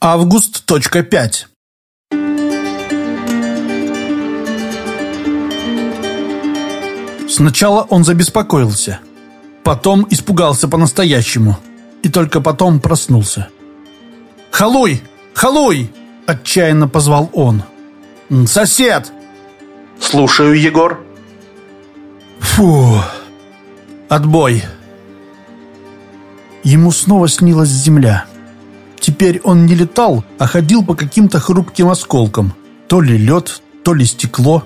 Август.5 Сначала он забеспокоился, потом испугался по-настоящему и только потом проснулся. «Халуй! Халуй!» – отчаянно позвал он. «Сосед!» «Слушаю, Егор». Фу! Отбой! Ему снова снилась земля – Теперь он не летал, а ходил по каким-то хрупким осколкам. То ли лед, то ли стекло.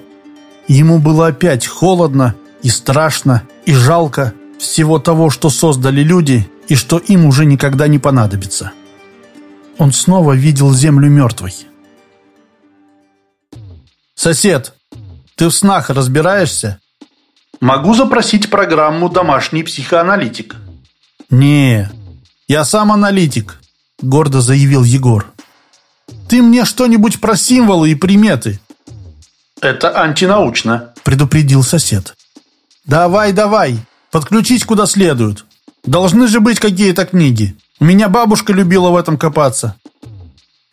Ему было опять холодно и страшно, и жалко всего того, что создали люди и что им уже никогда не понадобится. Он снова видел землю мертвой. «Сосед, ты в снах разбираешься?» «Могу запросить программу «Домашний психоаналитик». «Не, я сам аналитик гордо заявил Егор. «Ты мне что-нибудь про символы и приметы?» «Это антинаучно», — предупредил сосед. «Давай, давай, подключись куда следует. Должны же быть какие-то книги. У меня бабушка любила в этом копаться».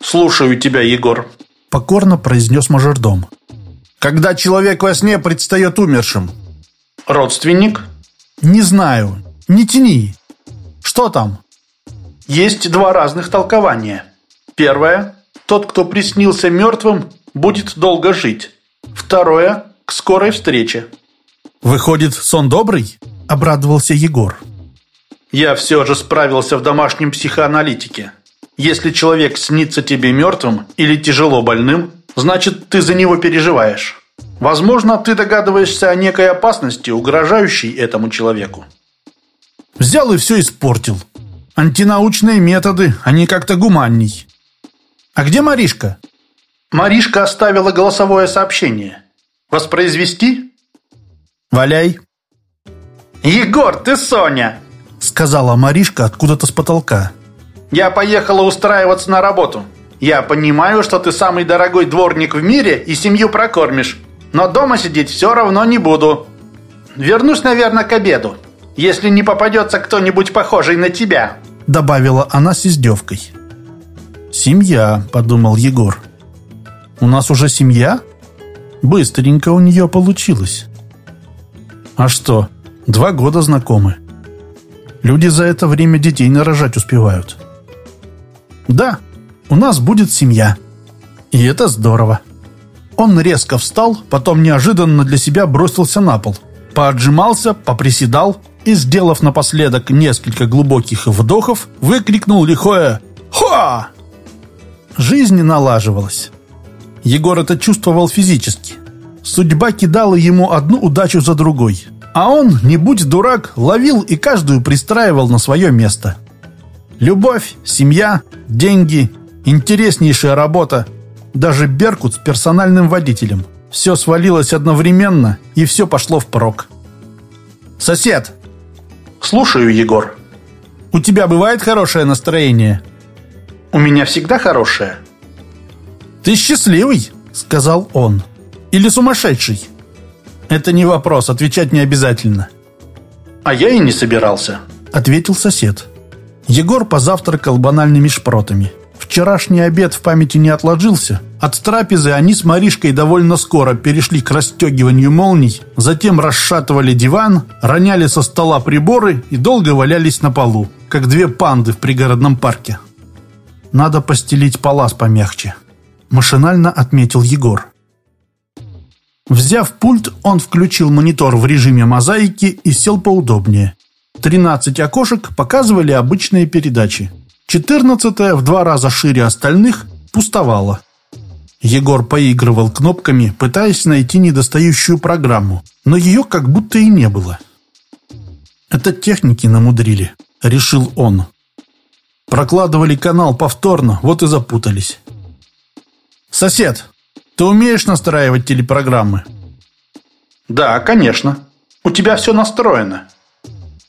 «Слушаю тебя, Егор», — покорно произнес мажордом. «Когда человек во сне предстает умершим?» «Родственник?» «Не знаю. Не тяни. Что там?» Есть два разных толкования. Первое. Тот, кто приснился мертвым, будет долго жить. Второе. К скорой встрече. «Выходит, сон добрый?» – обрадовался Егор. «Я все же справился в домашнем психоаналитике. Если человек снится тебе мертвым или тяжело больным, значит, ты за него переживаешь. Возможно, ты догадываешься о некой опасности, угрожающей этому человеку». «Взял и все испортил», Антинаучные методы, они как-то гуманней. А где Маришка? Маришка оставила голосовое сообщение. Воспроизвести? Валяй. Егор, ты Соня! Сказала Маришка откуда-то с потолка. Я поехала устраиваться на работу. Я понимаю, что ты самый дорогой дворник в мире и семью прокормишь. Но дома сидеть все равно не буду. Вернусь, наверное, к обеду. Если не попадется кто-нибудь похожий на тебя добавила она с издевкой. «Семья», — подумал Егор. «У нас уже семья? Быстренько у нее получилось». «А что, два года знакомы. Люди за это время детей нарожать успевают». «Да, у нас будет семья. И это здорово». Он резко встал, потом неожиданно для себя бросился на пол. Поотжимался, поприседал, и, сделав напоследок несколько глубоких вдохов, выкрикнул лихое «Ха!». Жизнь налаживалась. Егор это чувствовал физически. Судьба кидала ему одну удачу за другой. А он, не будь дурак, ловил и каждую пристраивал на свое место. Любовь, семья, деньги, интереснейшая работа, даже Беркут с персональным водителем. Все свалилось одновременно, и все пошло впрок. «Сосед, Слушаю, Егор. У тебя бывает хорошее настроение? У меня всегда хорошее. Ты счастливый, сказал он. Или сумасшедший? Это не вопрос, отвечать не обязательно. А я и не собирался, ответил сосед. Егор позавтракал банальными шпротами. Вчерашний обед в памяти не отложился. От трапезы они с Маришкой довольно скоро перешли к расстегиванию молний, затем расшатывали диван, роняли со стола приборы и долго валялись на полу, как две панды в пригородном парке. «Надо постелить палас помягче», – машинально отметил Егор. Взяв пульт, он включил монитор в режиме мозаики и сел поудобнее. Тринадцать окошек показывали обычные передачи. Четырнадцатая, в два раза шире остальных, пустовала. Егор поигрывал кнопками, пытаясь найти недостающую программу, но ее как будто и не было. «Это техники намудрили», — решил он. Прокладывали канал повторно, вот и запутались. «Сосед, ты умеешь настраивать телепрограммы?» «Да, конечно. У тебя все настроено».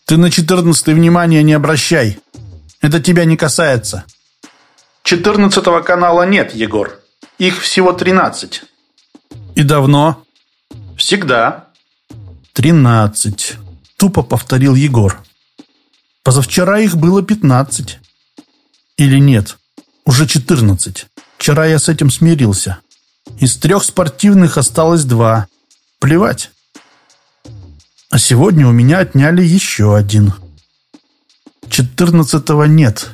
«Ты на четырнадцатый внимание не обращай. Это тебя не касается. Четырнадцатого канала нет, Егор. Их всего тринадцать. И давно? Всегда. Тринадцать. Тупо повторил Егор. Позавчера их было пятнадцать. Или нет? Уже 14. Вчера я с этим смирился. Из трех спортивных осталось два. Плевать. А сегодня у меня отняли еще один. Четырнадцатого нет.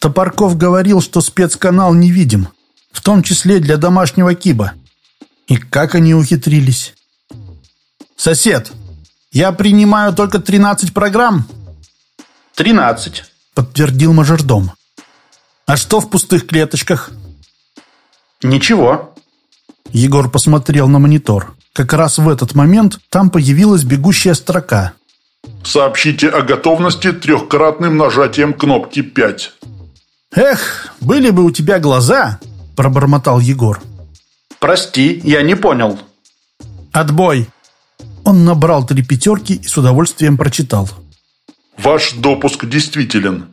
Топорков говорил, что спецканал невидим, в том числе для домашнего киба. И как они ухитрились? «Сосед, я принимаю только 13 программ?» «Тринадцать», — подтвердил мажордом. «А что в пустых клеточках?» «Ничего». Егор посмотрел на монитор. Как раз в этот момент там появилась бегущая строка. Сообщите о готовности трехкратным нажатием кнопки 5. «Эх, были бы у тебя глаза!» – пробормотал Егор. «Прости, я не понял». «Отбой!» Он набрал три пятерки и с удовольствием прочитал. Ваш допуск действителен.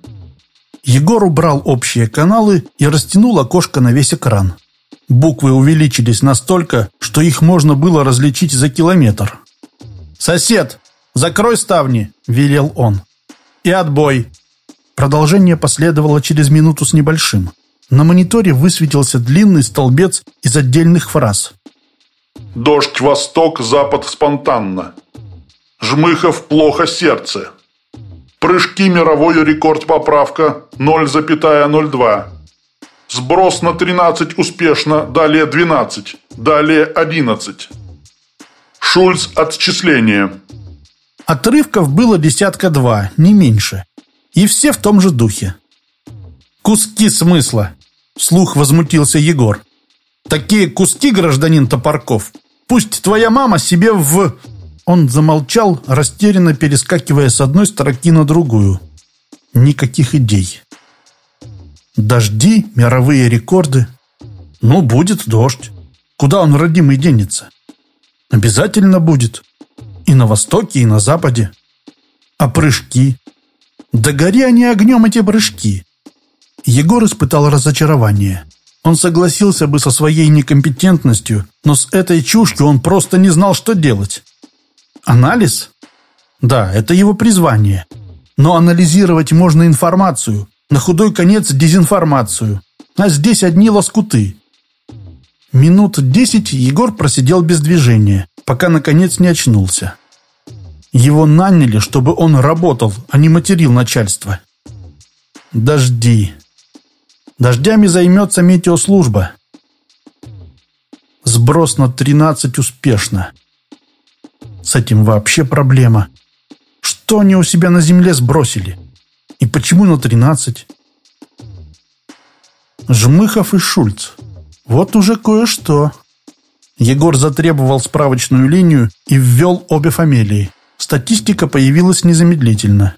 Егор убрал общие каналы и растянул окошко на весь экран. Буквы увеличились настолько, что их можно было различить за километр. «Сосед, закрой ставни!» – велел он. «И отбой!» Продолжение последовало через минуту с небольшим. На мониторе высветился длинный столбец из отдельных фраз. Дождь восток, запад спонтанно. Жмыхов плохо сердце. Прыжки мировой рекорд поправка 0,02. Сброс на 13 успешно, далее 12, далее 11. Шульц отчисление. Отрывков было десятка два, не меньше. И все в том же духе. «Куски смысла!» – вслух возмутился Егор. «Такие куски, гражданин Топорков, пусть твоя мама себе в...» Он замолчал, растерянно перескакивая с одной строки на другую. Никаких идей. Дожди, мировые рекорды. Ну, будет дождь. Куда он, родимый, денется? Обязательно будет. И на востоке, и на западе. А прыжки? Да гори они огнем, эти прыжки. Егор испытал разочарование. Он согласился бы со своей некомпетентностью, но с этой чушью он просто не знал, что делать. Анализ? Да, это его призвание. Но анализировать можно информацию, на худой конец дезинформацию. А здесь одни лоскуты. Минут десять Егор просидел без движения, пока наконец не очнулся. Его наняли, чтобы он работал, а не материл начальство. Дожди. Дождями займется метеослужба. Сброс на 13 успешно. С этим вообще проблема. Что они у себя на земле сбросили? И почему на 13? Жмыхов и Шульц. Вот уже кое-что. Егор затребовал справочную линию и ввел обе фамилии. Статистика появилась незамедлительно.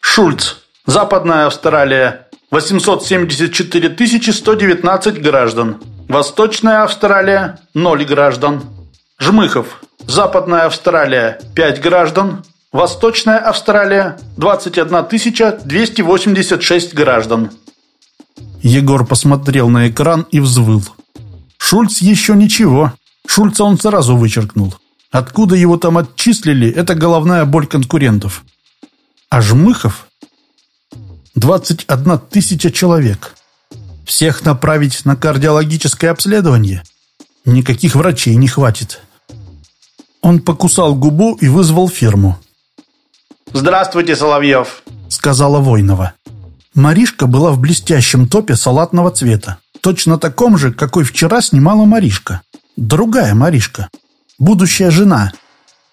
Шульц. Западная Австралия. 874 119 граждан. Восточная Австралия – 0 граждан. Жмыхов. Западная Австралия – 5 граждан. Восточная Австралия – 21 286 граждан. Егор посмотрел на экран и взвыл. Шульц еще ничего. Шульца он сразу вычеркнул. Откуда его там отчислили, это головная боль конкурентов. А Жмыхов 21 тысяча человек. Всех направить на кардиологическое обследование? Никаких врачей не хватит. Он покусал губу и вызвал фирму. «Здравствуйте, Соловьев», — сказала Войнова. Маришка была в блестящем топе салатного цвета. Точно таком же, какой вчера снимала Маришка. Другая Маришка. Будущая жена.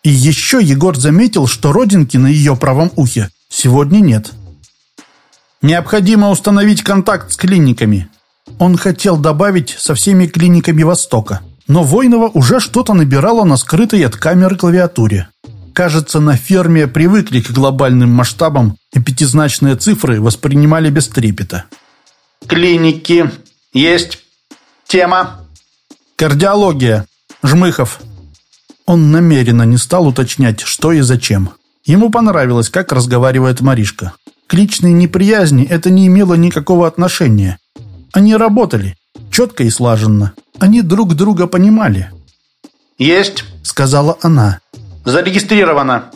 И еще Егор заметил, что родинки на ее правом ухе сегодня нет. Необходимо установить контакт с клиниками. Он хотел добавить со всеми клиниками Востока. Но Войнова уже что-то набирала на скрытой от камеры клавиатуре. Кажется, на ферме привыкли к глобальным масштабам и пятизначные цифры воспринимали без трепета. «Клиники. Есть. Тема». «Кардиология. Жмыхов». Он намеренно не стал уточнять, что и зачем. Ему понравилось, как разговаривает Маришка. К личной неприязни это не имело никакого отношения. Они работали, четко и слаженно. Они друг друга понимали. «Есть», — сказала она. «Зарегистрировано.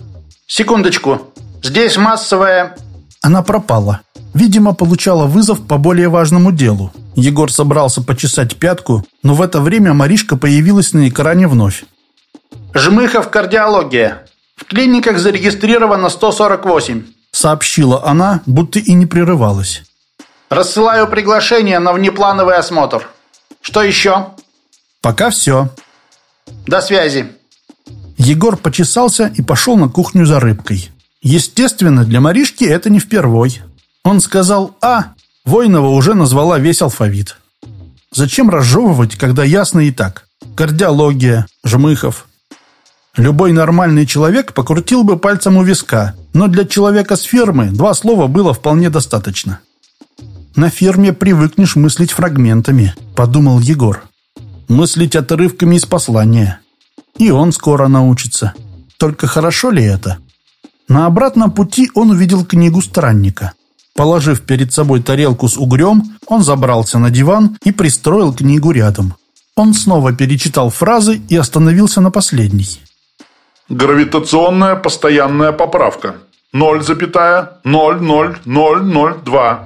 Секундочку. Здесь массовая...» Она пропала. Видимо, получала вызов по более важному делу. Егор собрался почесать пятку, но в это время Маришка появилась на экране вновь. «Жмыхов кардиология. В клиниках зарегистрировано 148», сообщила она, будто и не прерывалась. «Рассылаю приглашение на внеплановый осмотр. Что еще?» «Пока все». «До связи». Егор почесался и пошел на кухню за рыбкой. Естественно, для Маришки это не впервой. Он сказал «А», Войнова уже назвала весь алфавит. Зачем разжевывать, когда ясно и так? Кардиология, Жмыхов. Любой нормальный человек покрутил бы пальцем у виска, но для человека с фермы два слова было вполне достаточно. «На ферме привыкнешь мыслить фрагментами», — подумал Егор. «Мыслить отрывками из послания. И он скоро научится. Только хорошо ли это?» На обратном пути он увидел книгу странника. Положив перед собой тарелку с угрем, он забрался на диван и пристроил книгу рядом. Он снова перечитал фразы и остановился на последней. Гравитационная постоянная поправка. 0,00002.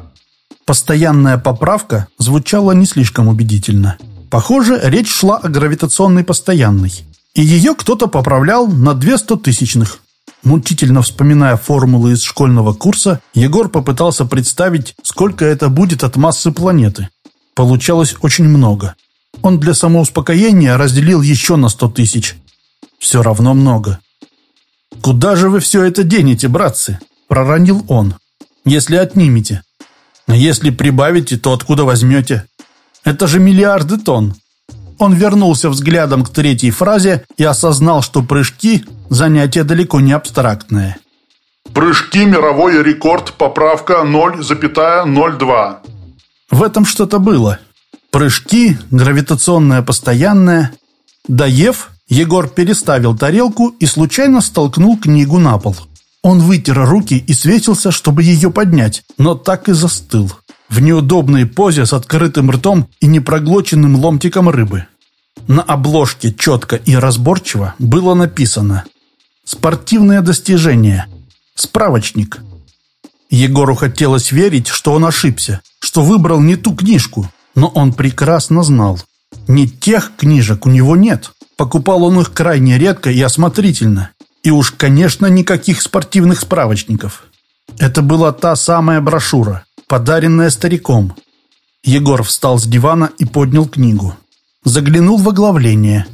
Постоянная поправка звучала не слишком убедительно. Похоже, речь шла о гравитационной постоянной. И ее кто-то поправлял на две стотысячных. Мучительно вспоминая формулы из школьного курса, Егор попытался представить, сколько это будет от массы планеты. Получалось очень много. Он для самоуспокоения разделил еще на сто тысяч. Все равно много. «Куда же вы все это денете, братцы?» – проронил он. «Если отнимете. А если прибавите, то откуда возьмете? Это же миллиарды тонн. Он вернулся взглядом к третьей фразе и осознал, что прыжки – занятие далеко не абстрактное. Прыжки мировой рекорд, поправка 0,02. В этом что-то было. Прыжки, гравитационное постоянное. Доев, Егор переставил тарелку и случайно столкнул книгу на пол. Он вытер руки и светился, чтобы ее поднять, но так и застыл. В неудобной позе с открытым ртом и непроглоченным ломтиком рыбы. На обложке четко и разборчиво было написано «Спортивное достижение. Справочник». Егору хотелось верить, что он ошибся, что выбрал не ту книжку, но он прекрасно знал. Не тех книжек у него нет. Покупал он их крайне редко и осмотрительно. И уж, конечно, никаких спортивных справочников. Это была та самая брошюра, подаренная стариком. Егор встал с дивана и поднял книгу. Заглянул в оглавление.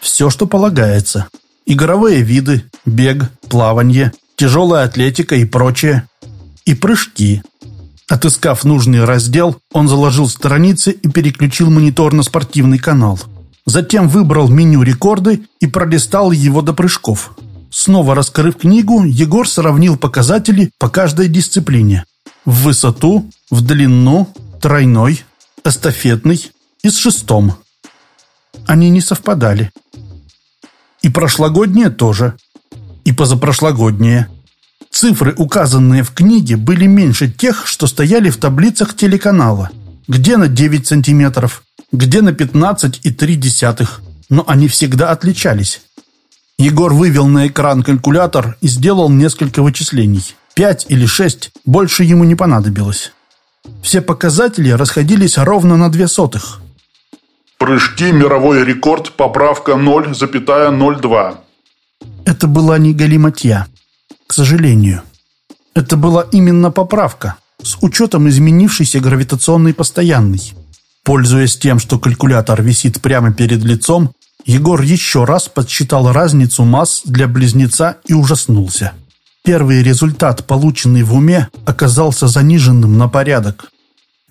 Все, что полагается. Игровые виды, бег, плавание, тяжелая атлетика и прочее. И прыжки. Отыскав нужный раздел, он заложил страницы и переключил монитор на спортивный канал. Затем выбрал меню рекорды и пролистал его до прыжков. Снова раскрыв книгу, Егор сравнил показатели по каждой дисциплине. В высоту, в длину, тройной, эстафетный и с шестом. Они не совпадали. И прошлогоднее тоже. И позапрошлогоднее. Цифры, указанные в книге, были меньше тех, что стояли в таблицах телеканала. Где на 9 сантиметров, где на 15,3, но они всегда отличались. Егор вывел на экран калькулятор и сделал несколько вычислений. Пять или шесть, больше ему не понадобилось. Все показатели расходились ровно на две сотых. Прыжки мировой рекорд, поправка 0,02. Это была не галиматья, к сожалению. Это была именно поправка, с учетом изменившейся гравитационной постоянной. Пользуясь тем, что калькулятор висит прямо перед лицом, Егор еще раз подсчитал разницу масс для близнеца и ужаснулся. Первый результат, полученный в уме, оказался заниженным на порядок.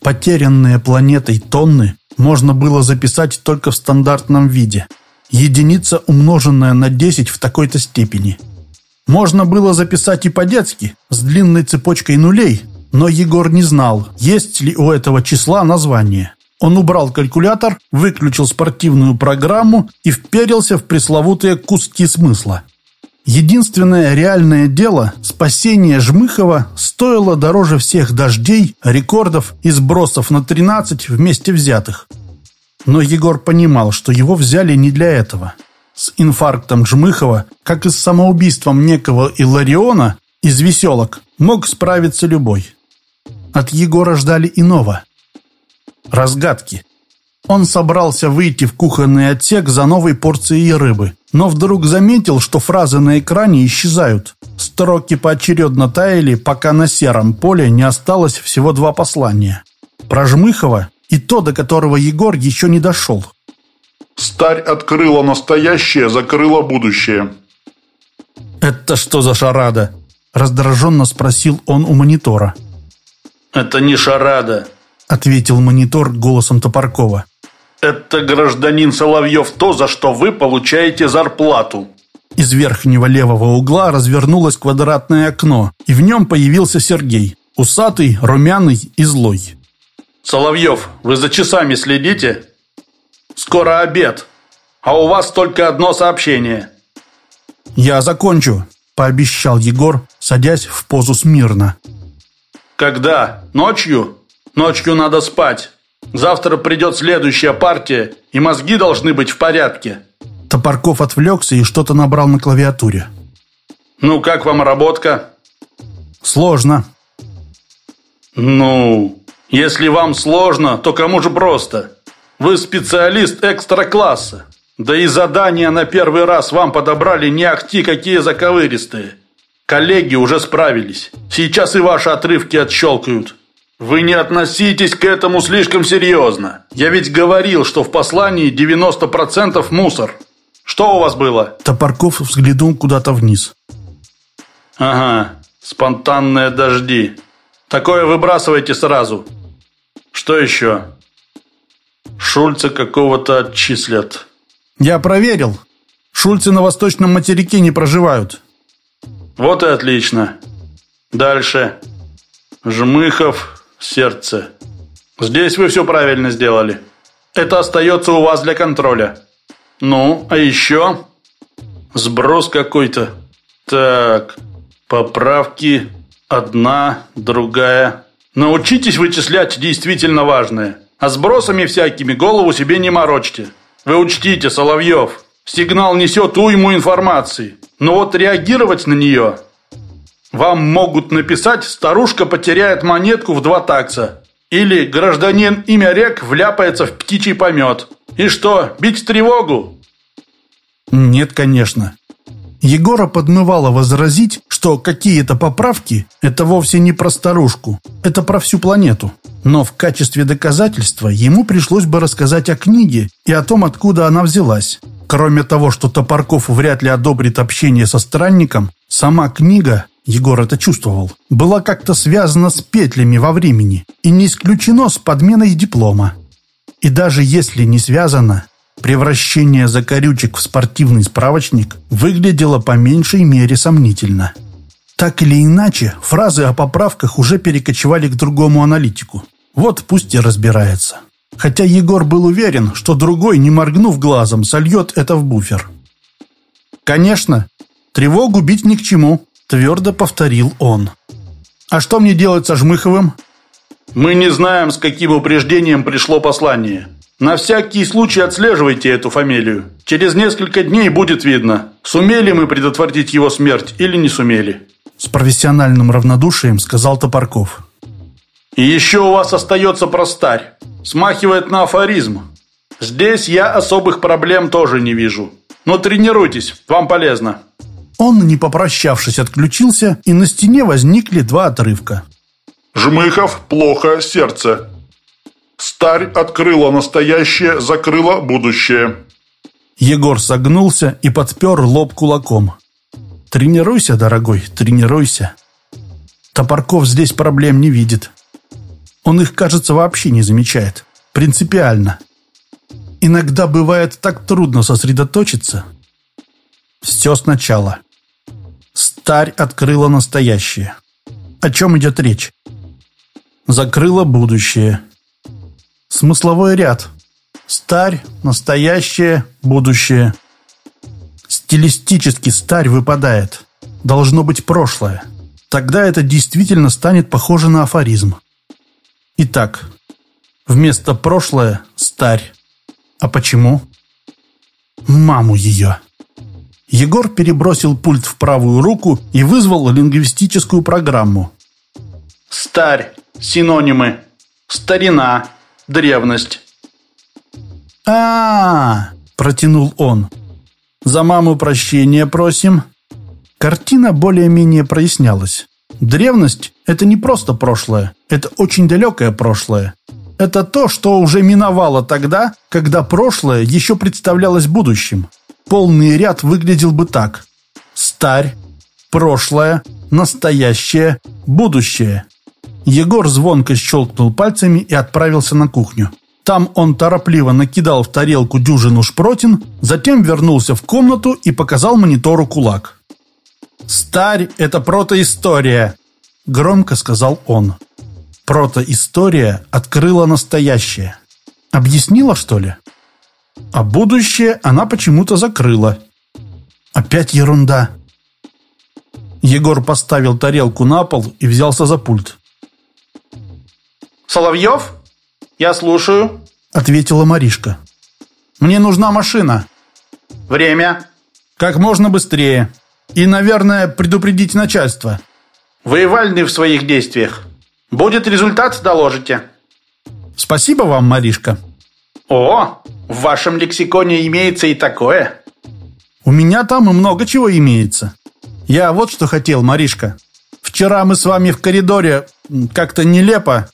Потерянные планетой тонны можно было записать только в стандартном виде. Единица, умноженная на 10 в такой-то степени. Можно было записать и по-детски, с длинной цепочкой нулей, но Егор не знал, есть ли у этого числа название. Он убрал калькулятор, выключил спортивную программу и вперился в пресловутые куски смысла. Единственное реальное дело – спасение Жмыхова стоило дороже всех дождей, рекордов и сбросов на 13 вместе взятых. Но Егор понимал, что его взяли не для этого. С инфарктом Жмыхова, как и с самоубийством некого Илариона из «Веселок», мог справиться любой. От Егора ждали иного. Разгадки. Он собрался выйти в кухонный отсек за новой порцией рыбы, но вдруг заметил, что фразы на экране исчезают. Строки поочередно таяли, пока на сером поле не осталось всего два послания. Про Жмыхова и то, до которого Егор еще не дошел. «Старь открыла настоящее, закрыла будущее». «Это что за шарада?» – раздраженно спросил он у монитора. «Это не шарада», – ответил монитор голосом Топоркова. «Это, гражданин Соловьев, то, за что вы получаете зарплату». Из верхнего левого угла развернулось квадратное окно, и в нем появился Сергей, усатый, румяный и злой. «Соловьев, вы за часами следите? Скоро обед, а у вас только одно сообщение». «Я закончу», – пообещал Егор, садясь в позу смирно. «Когда? Ночью? Ночью надо спать. Завтра придет следующая партия, и мозги должны быть в порядке». Топорков отвлекся и что-то набрал на клавиатуре. «Ну, как вам работка?» «Сложно». «Ну, если вам сложно, то кому же просто? Вы специалист экстра-класса. Да и задания на первый раз вам подобрали не ахти какие заковыристые. Коллеги уже справились. Сейчас и ваши отрывки отщелкают. Вы не относитесь к этому слишком серьезно. Я ведь говорил, что в послании 90% мусор. Что у вас было? Топорков взглянул куда-то вниз. Ага, спонтанные дожди. Такое выбрасывайте сразу. Что еще? Шульца какого-то отчислят. Я проверил. Шульцы на восточном материке не проживают. Вот и отлично. Дальше. Жмыхов, сердце. Здесь вы все правильно сделали. Это остается у вас для контроля. Ну, а еще? Сброс какой-то. Так, поправки. Одна, другая. Научитесь вычислять действительно важное. А сбросами всякими голову себе не морочьте. Вы учтите, Соловьев, сигнал несет уйму информации. Но вот реагировать на нее... Вам могут написать «Старушка потеряет монетку в два такса». Или «Гражданин имя рек вляпается в птичий помет». И что, бить тревогу? Нет, конечно. Егора подмывало возразить, что какие-то поправки – это вовсе не про старушку, это про всю планету. Но в качестве доказательства ему пришлось бы рассказать о книге и о том, откуда она взялась. Кроме того, что Топорков вряд ли одобрит общение со странником, сама книга, Егор это чувствовал, была как-то связана с петлями во времени и не исключено с подменой диплома. И даже если не связано, Превращение закорючек в спортивный справочник выглядело по меньшей мере сомнительно. Так или иначе, фразы о поправках уже перекочевали к другому аналитику. Вот пусть и разбирается. Хотя Егор был уверен, что другой, не моргнув глазом, сольет это в буфер. «Конечно, тревогу бить ни к чему», – твердо повторил он. «А что мне делать со Жмыховым?» «Мы не знаем, с каким упреждением пришло послание. На всякий случай отслеживайте эту фамилию. Через несколько дней будет видно, сумели мы предотвратить его смерть или не сумели. С профессиональным равнодушием сказал Топорков. И еще у вас остается простарь. Смахивает на афоризм. Здесь я особых проблем тоже не вижу. Но тренируйтесь, вам полезно. Он, не попрощавшись, отключился, и на стене возникли два отрывка. Жмыхов, плохо, сердце. Старь открыла настоящее, закрыла будущее. Егор согнулся и подпер лоб кулаком. «Тренируйся, дорогой, тренируйся». Топорков здесь проблем не видит. Он их, кажется, вообще не замечает. Принципиально. Иногда бывает так трудно сосредоточиться. Все сначала. Старь открыла настоящее. О чем идет речь? Закрыла будущее. Смысловой ряд. Старь, настоящее, будущее. Стилистически старь выпадает. Должно быть прошлое. Тогда это действительно станет похоже на афоризм. Итак, вместо прошлое – старь. А почему? Маму ее. Егор перебросил пульт в правую руку и вызвал лингвистическую программу. Старь Синонимы. Старина. Древность. а, -а, -а протянул он. «За маму прощения просим». Картина более-менее прояснялась. Древность – это не просто прошлое, это очень далекое прошлое. Это то, что уже миновало тогда, когда прошлое еще представлялось будущим. Полный ряд выглядел бы так. Старь, прошлое, настоящее, будущее. Егор звонко щелкнул пальцами и отправился на кухню. Там он торопливо накидал в тарелку дюжину шпротин, затем вернулся в комнату и показал монитору кулак. «Старь – это протоистория», – громко сказал он. Протоистория открыла настоящее. Объяснила, что ли? А будущее она почему-то закрыла. Опять ерунда. Егор поставил тарелку на пол и взялся за пульт. «Соловьев?» «Я слушаю», — ответила Маришка. «Мне нужна машина». «Время?» «Как можно быстрее. И, наверное, предупредить начальство». «Вы в своих действиях. Будет результат, доложите». «Спасибо вам, Маришка». «О, в вашем лексиконе имеется и такое». «У меня там и много чего имеется. Я вот что хотел, Маришка. Вчера мы с вами в коридоре как-то нелепо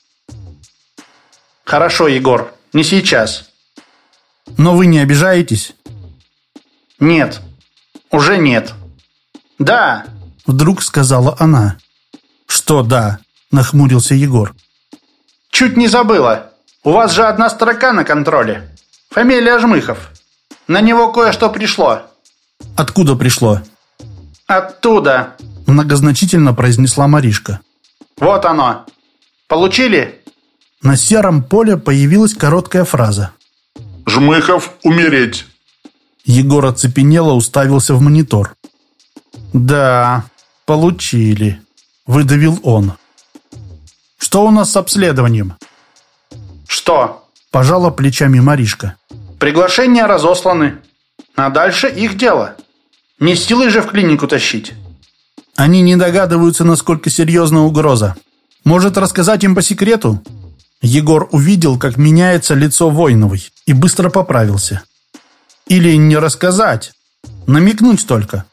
Хорошо, Егор, не сейчас. Но вы не обижаетесь? Нет. Уже нет. Да. Вдруг сказала она. Что да? Нахмурился Егор. Чуть не забыла. У вас же одна строка на контроле. Фамилия Жмыхов. На него кое-что пришло. Откуда пришло? Оттуда. Многозначительно произнесла Маришка. Вот оно. Получили? На сером поле появилась короткая фраза. «Жмыхов умереть». Егор оцепенело уставился в монитор. «Да, получили», — выдавил он. «Что у нас с обследованием?» «Что?» — пожала плечами Маришка. «Приглашения разосланы. А дальше их дело. Не силой же в клинику тащить». «Они не догадываются, насколько серьезна угроза. Может, рассказать им по секрету?» Егор увидел, как меняется лицо Войновой, и быстро поправился. Или не рассказать, намекнуть только.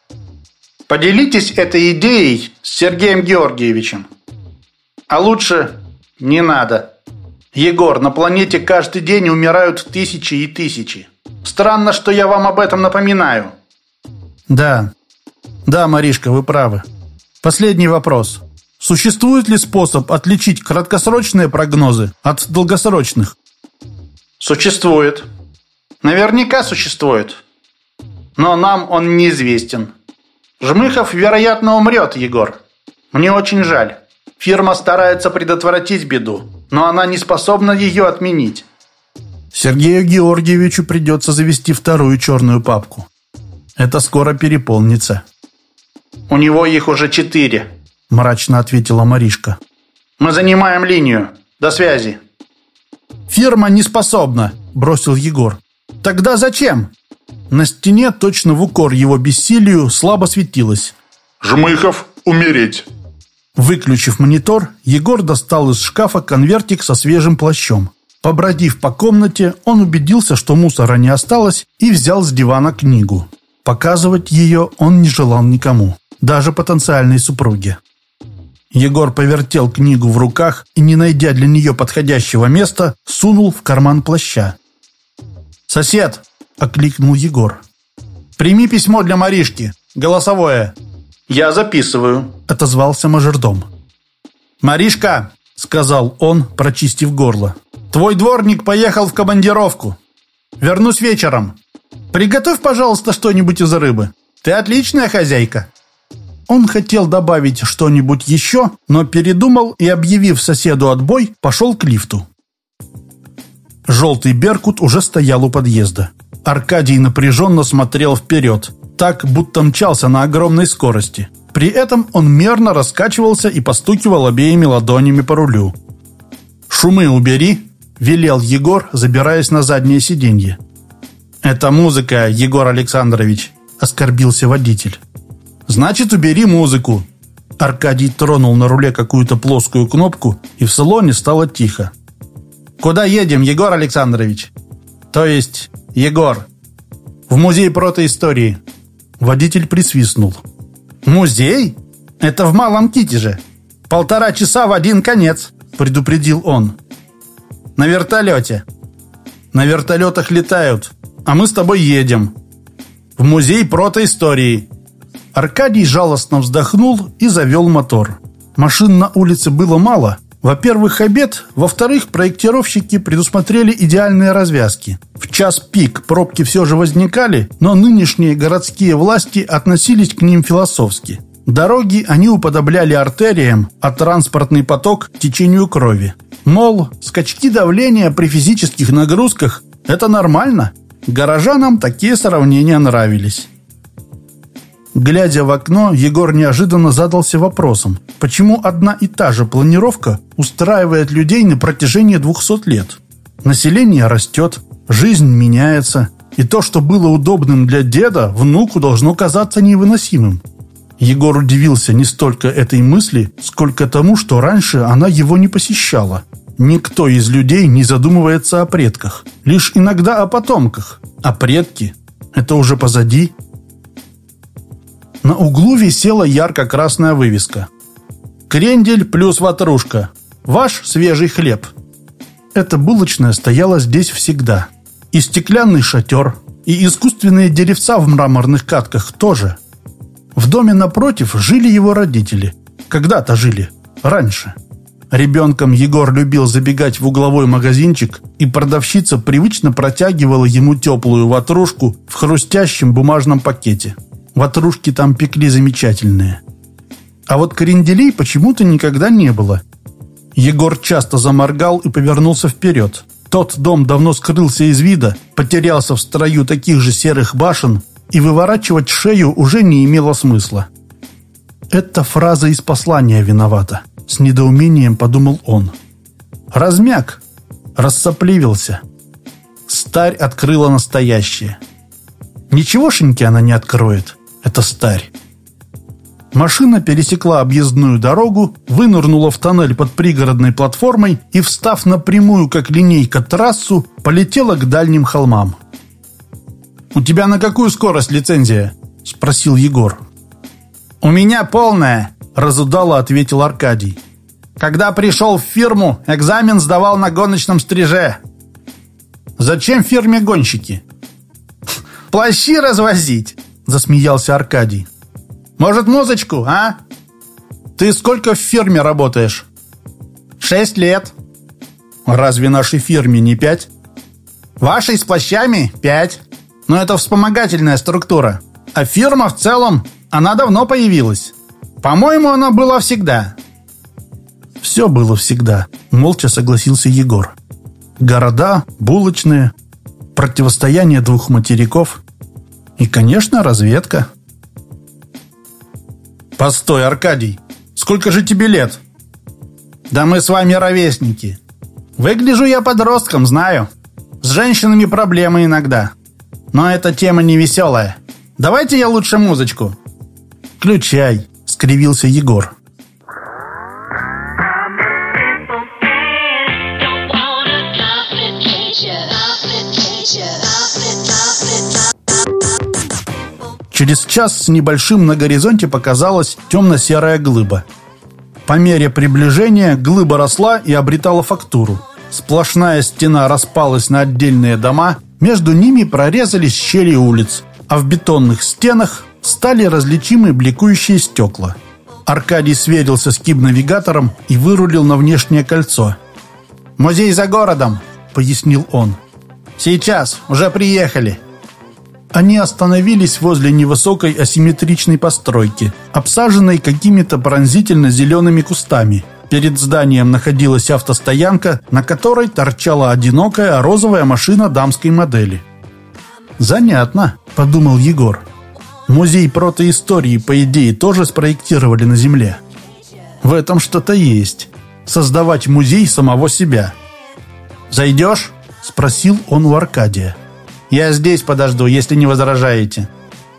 Поделитесь этой идеей с Сергеем Георгиевичем. А лучше не надо. Егор, на планете каждый день умирают тысячи и тысячи. Странно, что я вам об этом напоминаю. Да. Да, Маришка, вы правы. Последний вопрос. Существует ли способ отличить краткосрочные прогнозы от долгосрочных? Существует. Наверняка существует. Но нам он неизвестен. Жмыхов, вероятно, умрет, Егор. Мне очень жаль. Фирма старается предотвратить беду, но она не способна ее отменить. Сергею Георгиевичу придется завести вторую черную папку. Это скоро переполнится. У него их уже четыре мрачно ответила Маришка. Мы занимаем линию. До связи. Фирма не способна, бросил Егор. Тогда зачем? На стене точно в укор его бессилию слабо светилось. Жмыхов умереть. Выключив монитор, Егор достал из шкафа конвертик со свежим плащом. Побродив по комнате, он убедился, что мусора не осталось, и взял с дивана книгу. Показывать ее он не желал никому, даже потенциальной супруге. Егор повертел книгу в руках и, не найдя для нее подходящего места, сунул в карман плаща. «Сосед!» – окликнул Егор. «Прими письмо для Маришки. Голосовое». «Я записываю», – отозвался мажордом. «Маришка!» – сказал он, прочистив горло. «Твой дворник поехал в командировку. Вернусь вечером. Приготовь, пожалуйста, что-нибудь из рыбы. Ты отличная хозяйка». Он хотел добавить что-нибудь еще, но передумал и, объявив соседу отбой, пошел к лифту. Желтый «Беркут» уже стоял у подъезда. Аркадий напряженно смотрел вперед, так, будто мчался на огромной скорости. При этом он мерно раскачивался и постукивал обеими ладонями по рулю. «Шумы убери», – велел Егор, забираясь на заднее сиденье. «Это музыка, Егор Александрович», – оскорбился водитель. Значит, убери музыку. Аркадий тронул на руле какую-то плоскую кнопку, и в салоне стало тихо. «Куда едем, Егор Александрович?» «То есть, Егор?» «В музей протоистории». Водитель присвистнул. «Музей? Это в Малом Китеже. Полтора часа в один конец», предупредил он. «На вертолете». «На вертолетах летают, а мы с тобой едем. В музей протоистории». Аркадий жалостно вздохнул и завел мотор. Машин на улице было мало. Во-первых, обед. Во-вторых, проектировщики предусмотрели идеальные развязки. В час пик пробки все же возникали, но нынешние городские власти относились к ним философски. Дороги они уподобляли артериям, а транспортный поток – течению крови. Мол, скачки давления при физических нагрузках – это нормально. Горожанам такие сравнения нравились. Глядя в окно, Егор неожиданно задался вопросом, почему одна и та же планировка устраивает людей на протяжении 200 лет? Население растет, жизнь меняется, и то, что было удобным для деда, внуку должно казаться невыносимым. Егор удивился не столько этой мысли, сколько тому, что раньше она его не посещала. Никто из людей не задумывается о предках, лишь иногда о потомках. А предки – это уже позади – на углу висела ярко-красная вывеска. «Крендель плюс ватрушка. Ваш свежий хлеб». Эта булочная стояла здесь всегда. И стеклянный шатер, и искусственные деревца в мраморных катках тоже. В доме напротив жили его родители. Когда-то жили. Раньше. Ребенком Егор любил забегать в угловой магазинчик, и продавщица привычно протягивала ему теплую ватрушку в хрустящем бумажном пакете. Ватрушки там пекли замечательные. А вот кренделей почему-то никогда не было. Егор часто заморгал и повернулся вперед. Тот дом давно скрылся из вида, потерялся в строю таких же серых башен, и выворачивать шею уже не имело смысла. «Это фраза из послания виновата», — с недоумением подумал он. «Размяк, рассопливился. Старь открыла настоящее. Ничегошеньки она не откроет. Это старь. Машина пересекла объездную дорогу, вынырнула в тоннель под пригородной платформой и, встав напрямую, как линейка, трассу, полетела к дальним холмам. «У тебя на какую скорость лицензия?» – спросил Егор. «У меня полная», – разудало ответил Аркадий. «Когда пришел в фирму, экзамен сдавал на гоночном стриже». «Зачем фирме гонщики?» «Плащи развозить», Засмеялся Аркадий. «Может, музычку, а? Ты сколько в фирме работаешь?» «Шесть лет». «Разве нашей фирме не пять?» «Вашей с плащами пять. Но это вспомогательная структура. А фирма в целом, она давно появилась. По-моему, она была всегда». «Все было всегда», — молча согласился Егор. «Города, булочные, противостояние двух материков, и, конечно, разведка. «Постой, Аркадий, сколько же тебе лет?» «Да мы с вами ровесники. Выгляжу я подростком, знаю. С женщинами проблемы иногда. Но эта тема не веселая. Давайте я лучше музычку». «Включай», — скривился Егор. Через час с небольшим на горизонте показалась темно-серая глыба. По мере приближения глыба росла и обретала фактуру. Сплошная стена распалась на отдельные дома, между ними прорезались щели улиц, а в бетонных стенах стали различимы бликующие стекла. Аркадий сверился с киб-навигатором и вырулил на внешнее кольцо. «Музей за городом», — пояснил он. «Сейчас, уже приехали». Они остановились возле невысокой асимметричной постройки, обсаженной какими-то пронзительно зелеными кустами. Перед зданием находилась автостоянка, на которой торчала одинокая розовая машина дамской модели. «Занятно», — подумал Егор. «Музей протоистории, по идее, тоже спроектировали на Земле. В этом что-то есть. Создавать музей самого себя». «Зайдешь?» — спросил он у Аркадия. Я здесь подожду, если не возражаете».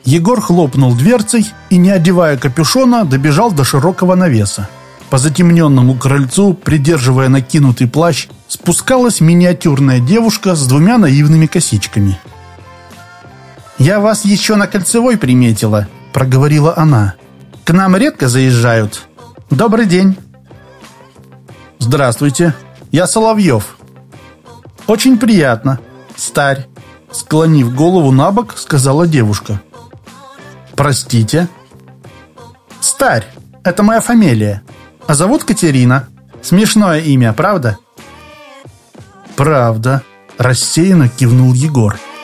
Егор хлопнул дверцей и, не одевая капюшона, добежал до широкого навеса. По затемненному крыльцу, придерживая накинутый плащ, спускалась миниатюрная девушка с двумя наивными косичками. «Я вас еще на Кольцевой приметила», — проговорила она. «К нам редко заезжают. Добрый день». «Здравствуйте. Я Соловьев». «Очень приятно. Старь», — склонив голову на бок, сказала девушка. «Простите?» «Старь. Это моя фамилия. А зовут Катерина. Смешное имя, правда?» «Правда», — рассеянно кивнул Егор. «Егор».